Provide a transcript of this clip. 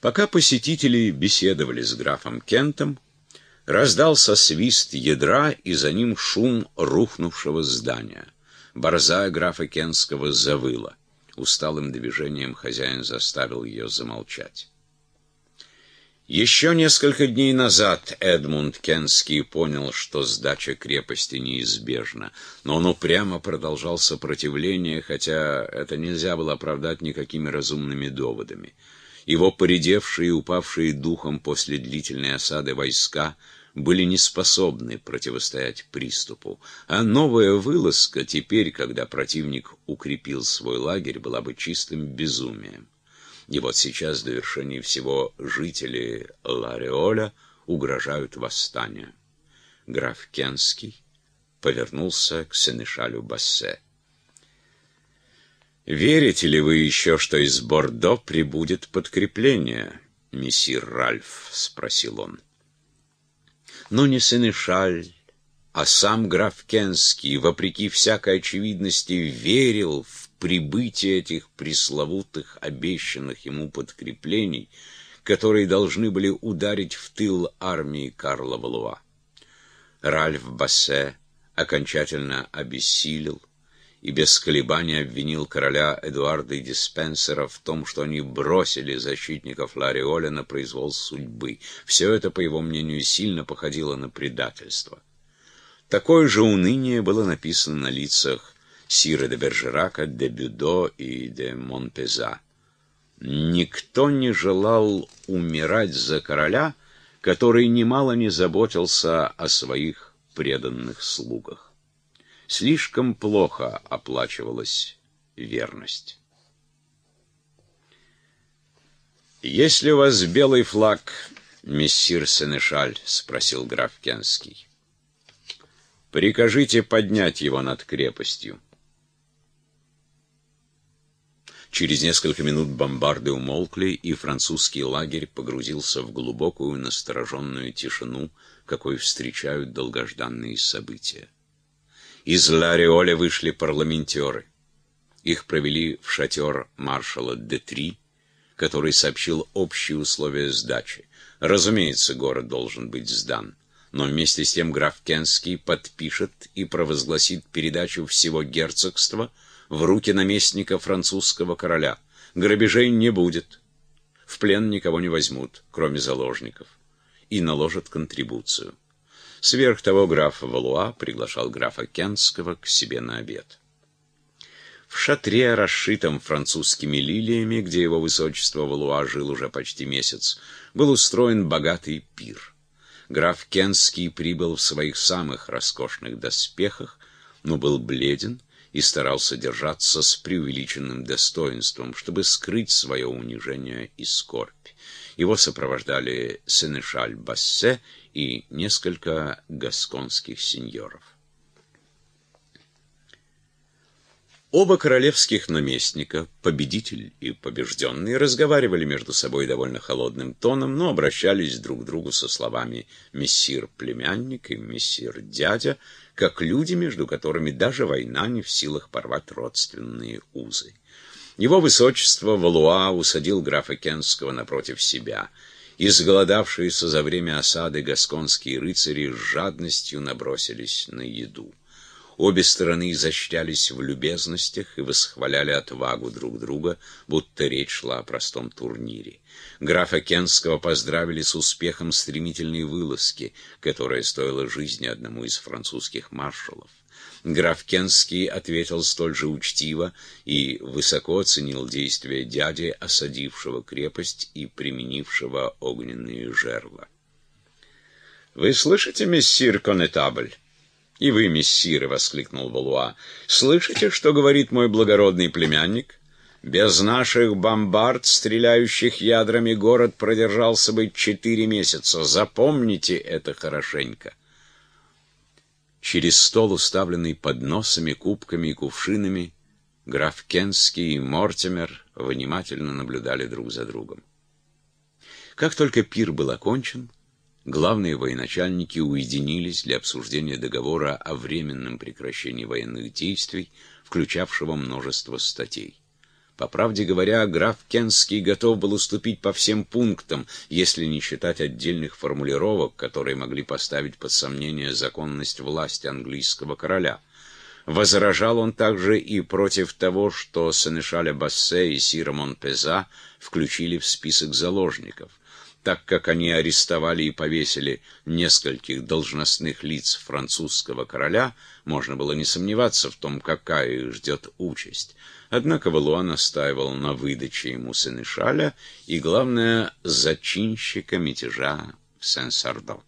Пока посетители беседовали с графом Кентом, раздался свист ядра и за ним шум рухнувшего здания. Борзая графа Кентского завыла. Усталым движением хозяин заставил ее замолчать. Еще несколько дней назад Эдмунд Кенский понял, что сдача крепости неизбежна, но он упрямо продолжал сопротивление, хотя это нельзя было оправдать никакими разумными доводами. Его поредевшие и упавшие духом после длительной осады войска были неспособны противостоять приступу, а новая вылазка теперь, когда противник укрепил свой лагерь, была бы чистым безумием. И вот сейчас, до вершения всего, жители Лареоля угрожают восстанию. Граф Кенский повернулся к сенешалю Бассе. «Верите ли вы еще, что из Бордо прибудет подкрепление, мессир Ральф?» — спросил он. Но не сенешаль, а сам граф Кенский, вопреки всякой очевидности, верил в прибытие этих пресловутых обещанных ему подкреплений, которые должны были ударить в тыл армии Карла Валуа. Ральф Бассе окончательно обессилел и без колебаний обвинил короля Эдуарда и Диспенсера в том, что они бросили защитников Лариоля на произвол судьбы. Все это, по его мнению, сильно походило на предательство. Такое же уныние было написано на лицах Сира де Бержерака, де Бюдо и де Монпеза. Никто не желал умирать за короля, который немало не заботился о своих преданных слугах. Слишком плохо оплачивалась верность. «Есть у вас белый флаг, мессир Сенешаль?» — спросил граф Кенский. «Прикажите поднять его над крепостью». Через несколько минут бомбарды умолкли, и французский лагерь погрузился в глубокую настороженную тишину, какой встречают долгожданные события. Из Лариоля вышли парламентеры. Их провели в шатер маршала Детри, который сообщил общие условия сдачи. Разумеется, город должен быть сдан, но вместе с тем граф Кенский подпишет и провозгласит передачу всего герцогства – в руки наместника французского короля. Грабежей не будет. В плен никого не возьмут, кроме заложников. И наложат контрибуцию. Сверх того граф Валуа приглашал графа Кенского к себе на обед. В шатре, расшитом французскими лилиями, где его высочество Валуа жил уже почти месяц, был устроен богатый пир. Граф Кенский прибыл в своих самых роскошных доспехах, но был бледен, и старался держаться с преувеличенным достоинством, чтобы скрыть свое унижение и скорбь. Его сопровождали сенешаль Бассе и несколько гасконских сеньоров. Оба королевских наместника, победитель и побежденный, разговаривали между собой довольно холодным тоном, но обращались друг к другу со словами «мессир-племянник» и «мессир-дядя», как люди, между которыми даже война не в силах порвать родственные узы. Его высочество Валуа усадил графа Кенского напротив себя. Изголодавшиеся за время осады гасконские рыцари с жадностью набросились на еду. Обе стороны изощрялись в любезностях и восхваляли отвагу друг друга, будто речь шла о простом турнире. Графа Кенского поздравили с успехом стремительной вылазки, которая стоила жизни одному из французских маршалов. Граф Кенский ответил столь же учтиво и высоко оценил действия дяди, осадившего крепость и применившего огненные жерла. «Вы слышите, мессир Конетабль?» «И вы, мессиры!» — воскликнул Валуа. «Слышите, что говорит мой благородный племянник? Без наших бомбард, стреляющих ядрами, город продержался бы четыре месяца. Запомните это хорошенько!» Через стол, уставленный подносами, кубками и кувшинами, граф Кенский и Мортимер внимательно наблюдали друг за другом. Как только пир был окончен, главные военачальники уединились для обсуждения договора о временном прекращении военных действий, включавшего множество статей. По правде говоря, граф Кенский готов был уступить по всем пунктам, если не считать отдельных формулировок, которые могли поставить под сомнение законность власти английского короля. Возражал он также и против того, что Сенешаля Бассе и Сира Монпеза включили в список заложников так как они арестовали и повесили нескольких должностных лиц французского короля, можно было не сомневаться в том, какая их ждет участь. Однако Валуа настаивал на выдаче ему Сенешаля и, главное, зачинщика мятежа в Сен-Сардо.